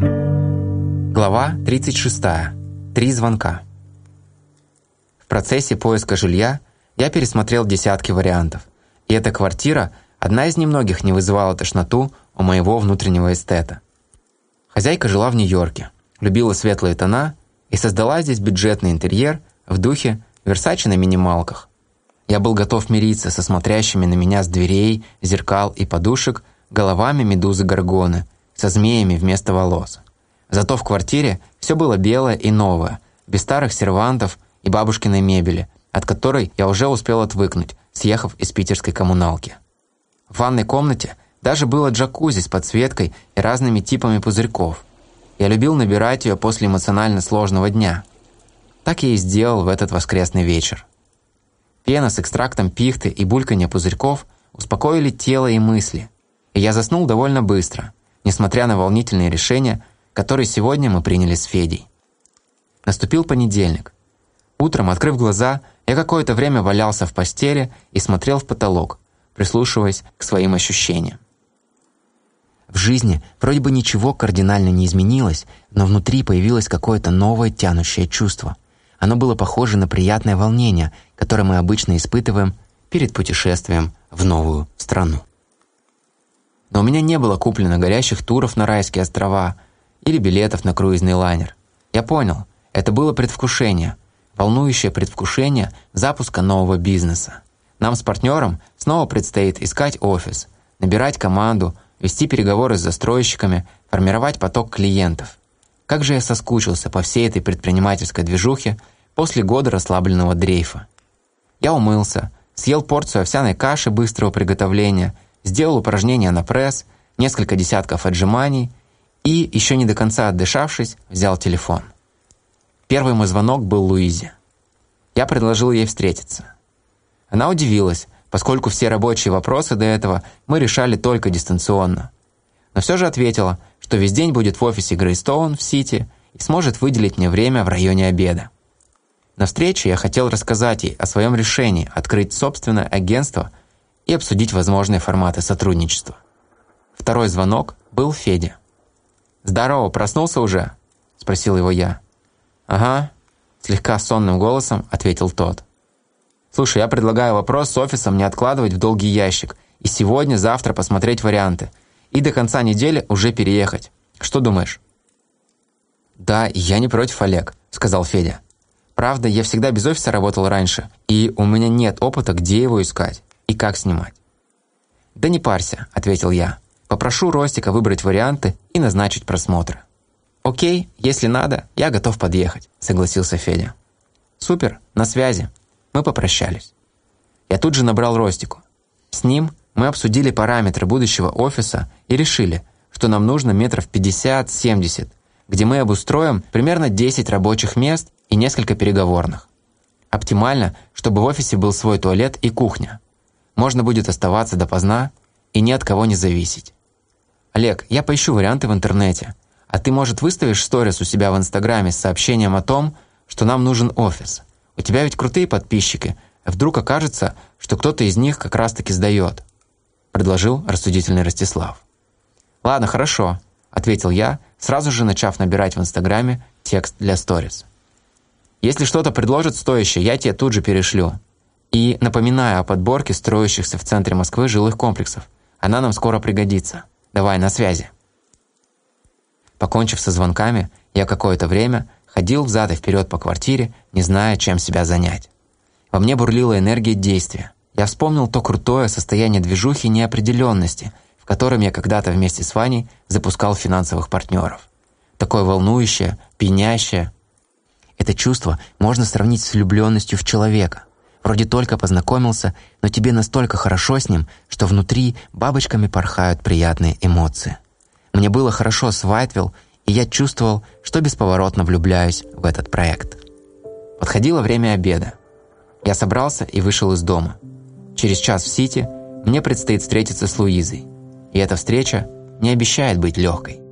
Глава 36. Три звонка. В процессе поиска жилья я пересмотрел десятки вариантов, и эта квартира – одна из немногих не вызывала тошноту у моего внутреннего эстета. Хозяйка жила в Нью-Йорке, любила светлые тона и создала здесь бюджетный интерьер в духе Версачи на минималках. Я был готов мириться со смотрящими на меня с дверей, зеркал и подушек головами медузы-горгоны со змеями вместо волос. Зато в квартире все было белое и новое, без старых сервантов и бабушкиной мебели, от которой я уже успел отвыкнуть, съехав из питерской коммуналки. В ванной комнате даже было джакузи с подсветкой и разными типами пузырьков. Я любил набирать ее после эмоционально сложного дня. Так я и сделал в этот воскресный вечер. Пена с экстрактом пихты и бульканье пузырьков успокоили тело и мысли, и я заснул довольно быстро, несмотря на волнительные решения, которые сегодня мы приняли с Федей. Наступил понедельник. Утром, открыв глаза, я какое-то время валялся в постели и смотрел в потолок, прислушиваясь к своим ощущениям. В жизни вроде бы ничего кардинально не изменилось, но внутри появилось какое-то новое тянущее чувство. Оно было похоже на приятное волнение, которое мы обычно испытываем перед путешествием в новую страну. Но у меня не было куплено горящих туров на райские острова или билетов на круизный лайнер. Я понял, это было предвкушение, волнующее предвкушение запуска нового бизнеса. Нам с партнером снова предстоит искать офис, набирать команду, вести переговоры с застройщиками, формировать поток клиентов. Как же я соскучился по всей этой предпринимательской движухе после года расслабленного дрейфа. Я умылся, съел порцию овсяной каши быстрого приготовления, сделал упражнения на пресс, несколько десятков отжиманий и, еще не до конца отдышавшись, взял телефон. Первый мой звонок был Луизе. Я предложил ей встретиться. Она удивилась, поскольку все рабочие вопросы до этого мы решали только дистанционно. Но все же ответила, что весь день будет в офисе Грейстоун в Сити и сможет выделить мне время в районе обеда. На встрече я хотел рассказать ей о своем решении открыть собственное агентство и обсудить возможные форматы сотрудничества. Второй звонок был Федя. «Здорово, проснулся уже?» – спросил его я. «Ага», – слегка сонным голосом ответил тот. «Слушай, я предлагаю вопрос с офисом не откладывать в долгий ящик и сегодня-завтра посмотреть варианты. И до конца недели уже переехать. Что думаешь?» «Да, я не против, Олег», – сказал Федя. «Правда, я всегда без офиса работал раньше, и у меня нет опыта, где его искать и как снимать». «Да не парься», – ответил я. Попрошу Ростика выбрать варианты и назначить просмотр. «Окей, если надо, я готов подъехать», – согласился Федя. «Супер, на связи». Мы попрощались. Я тут же набрал Ростику. С ним мы обсудили параметры будущего офиса и решили, что нам нужно метров 50-70, где мы обустроим примерно 10 рабочих мест и несколько переговорных. Оптимально, чтобы в офисе был свой туалет и кухня. Можно будет оставаться допоздна и ни от кого не зависеть. Олег, я поищу варианты в интернете, а ты, может, выставишь сторис у себя в Инстаграме с сообщением о том, что нам нужен офис. У тебя ведь крутые подписчики, вдруг окажется, что кто-то из них как раз-таки сдает», предложил рассудительный Ростислав. «Ладно, хорошо», ответил я, сразу же начав набирать в Инстаграме текст для сторис. «Если что-то предложат стоящее, я тебе тут же перешлю. И напоминаю о подборке строящихся в центре Москвы жилых комплексов. Она нам скоро пригодится. Давай, на связи». Покончив со звонками, я какое-то время ходил взад и вперед по квартире, не зная, чем себя занять. Во мне бурлила энергия действия. Я вспомнил то крутое состояние движухи неопределенности, в котором я когда-то вместе с Ваней запускал финансовых партнеров. Такое волнующее, пьянящее. Это чувство можно сравнить с влюбленностью в человека – Вроде только познакомился, но тебе настолько хорошо с ним, что внутри бабочками порхают приятные эмоции. Мне было хорошо с Вайтвилл, и я чувствовал, что бесповоротно влюбляюсь в этот проект. Подходило время обеда. Я собрался и вышел из дома. Через час в Сити мне предстоит встретиться с Луизой. И эта встреча не обещает быть легкой.